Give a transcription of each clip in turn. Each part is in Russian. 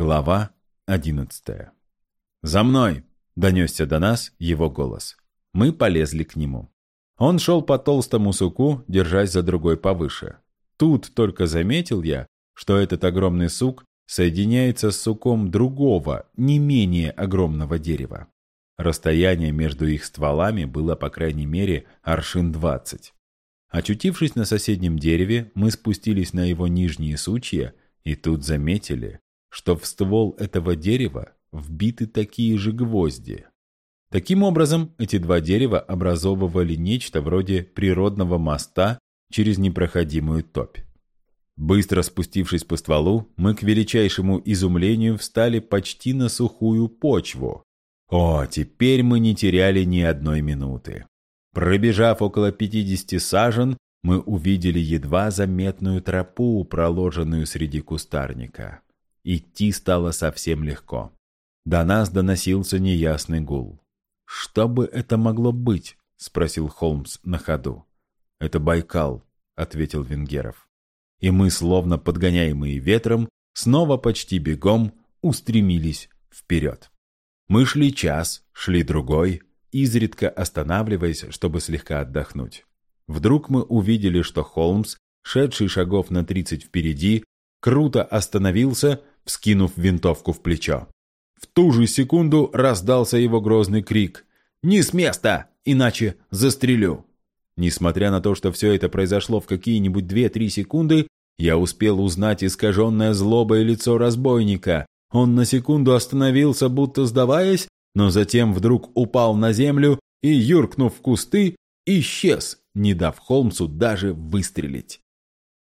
Глава одиннадцатая. «За мной!» — донесся до нас его голос. Мы полезли к нему. Он шел по толстому суку, держась за другой повыше. Тут только заметил я, что этот огромный сук соединяется с суком другого, не менее огромного дерева. Расстояние между их стволами было по крайней мере аршин двадцать. Очутившись на соседнем дереве, мы спустились на его нижние сучья и тут заметили, что в ствол этого дерева вбиты такие же гвозди. Таким образом, эти два дерева образовывали нечто вроде природного моста через непроходимую топь. Быстро спустившись по стволу, мы к величайшему изумлению встали почти на сухую почву. О, теперь мы не теряли ни одной минуты. Пробежав около 50 сажен, мы увидели едва заметную тропу, проложенную среди кустарника. Идти стало совсем легко. До нас доносился неясный гул. «Что бы это могло быть?» — спросил Холмс на ходу. «Это Байкал», — ответил Венгеров. И мы, словно подгоняемые ветром, снова почти бегом устремились вперед. Мы шли час, шли другой, изредка останавливаясь, чтобы слегка отдохнуть. Вдруг мы увидели, что Холмс, шедший шагов на тридцать впереди, круто остановился вскинув винтовку в плечо. В ту же секунду раздался его грозный крик «Не с места, иначе застрелю!». Несмотря на то, что все это произошло в какие-нибудь две-три секунды, я успел узнать искаженное злобое лицо разбойника. Он на секунду остановился, будто сдаваясь, но затем вдруг упал на землю и, юркнув в кусты, исчез, не дав Холмсу даже выстрелить.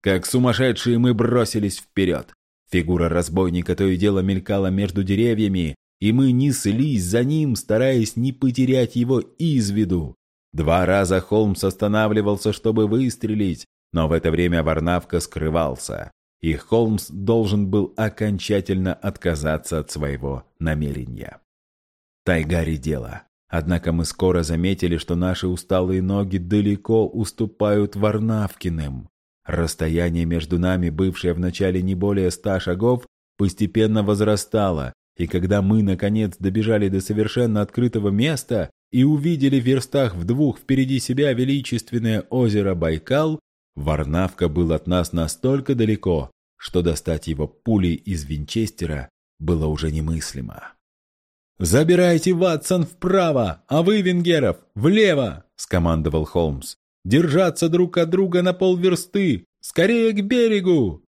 Как сумасшедшие мы бросились вперед. Фигура разбойника то и дело мелькала между деревьями, и мы неслись за ним, стараясь не потерять его из виду. Два раза Холмс останавливался, чтобы выстрелить, но в это время Варнавка скрывался, и Холмс должен был окончательно отказаться от своего намерения. Тайга редела. Однако мы скоро заметили, что наши усталые ноги далеко уступают Варнавкиным. Расстояние между нами, бывшее вначале не более ста шагов, постепенно возрастало, и когда мы, наконец, добежали до совершенно открытого места и увидели в верстах в двух впереди себя величественное озеро Байкал, Варнавка был от нас настолько далеко, что достать его пулей из винчестера было уже немыслимо. «Забирайте, Ватсон, вправо, а вы, Венгеров, влево!» – скомандовал Холмс. Держаться друг от друга на полверсты! Скорее к берегу!»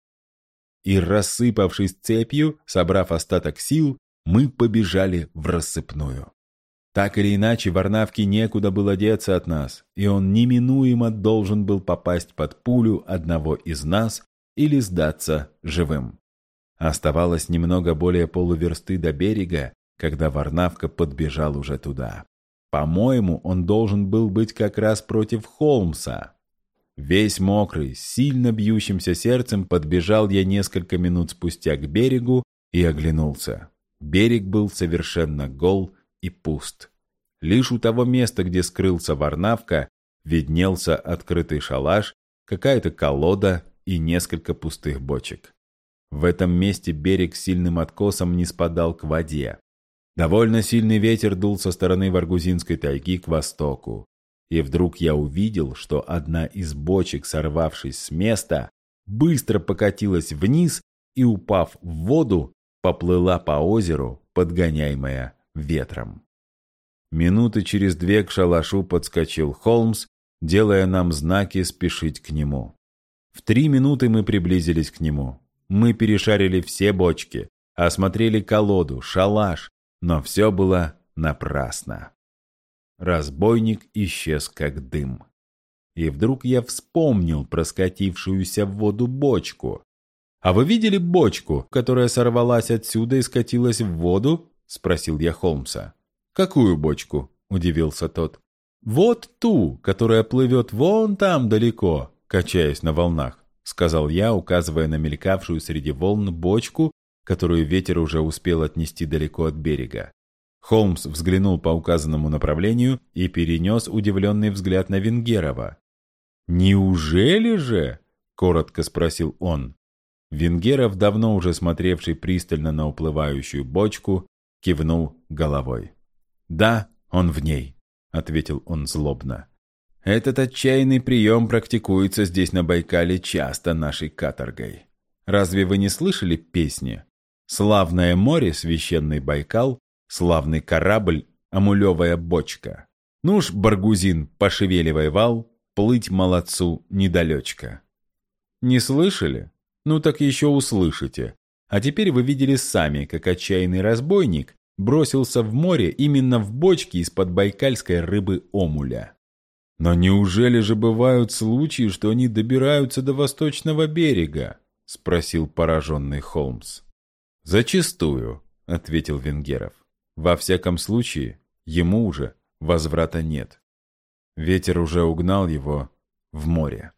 И, рассыпавшись цепью, собрав остаток сил, мы побежали в рассыпную. Так или иначе, Варнавке некуда было деться от нас, и он неминуемо должен был попасть под пулю одного из нас или сдаться живым. Оставалось немного более полуверсты до берега, когда Варнавка подбежал уже туда. По-моему, он должен был быть как раз против Холмса. Весь мокрый, сильно бьющимся сердцем подбежал я несколько минут спустя к берегу и оглянулся. Берег был совершенно гол и пуст. Лишь у того места, где скрылся Варнавка, виднелся открытый шалаш, какая-то колода и несколько пустых бочек. В этом месте берег сильным откосом не спадал к воде. Довольно сильный ветер дул со стороны Варгузинской тайги к востоку. И вдруг я увидел, что одна из бочек, сорвавшись с места, быстро покатилась вниз и, упав в воду, поплыла по озеру, подгоняемая ветром. Минуты через две к шалашу подскочил Холмс, делая нам знаки спешить к нему. В три минуты мы приблизились к нему. Мы перешарили все бочки, осмотрели колоду, шалаш, но все было напрасно. Разбойник исчез как дым. И вдруг я вспомнил про скатившуюся в воду бочку. «А вы видели бочку, которая сорвалась отсюда и скатилась в воду?» — спросил я Холмса. «Какую бочку?» — удивился тот. «Вот ту, которая плывет вон там далеко, качаясь на волнах», — сказал я, указывая на мелькавшую среди волн бочку которую ветер уже успел отнести далеко от берега. Холмс взглянул по указанному направлению и перенес удивленный взгляд на Венгерова. «Неужели же?» — коротко спросил он. Венгеров, давно уже смотревший пристально на уплывающую бочку, кивнул головой. «Да, он в ней», — ответил он злобно. «Этот отчаянный прием практикуется здесь на Байкале часто нашей каторгой. Разве вы не слышали песни? Славное море, священный Байкал, славный корабль, амулевая бочка. Ну ж, Баргузин, пошевеливай вал, плыть молодцу недалечко». Не слышали? Ну так еще услышите. А теперь вы видели сами, как отчаянный разбойник бросился в море именно в бочке из-под байкальской рыбы омуля. Но неужели же бывают случаи, что они добираются до восточного берега? Спросил пораженный Холмс. Зачастую, ответил Венгеров. Во всяком случае, ему уже возврата нет. Ветер уже угнал его в море.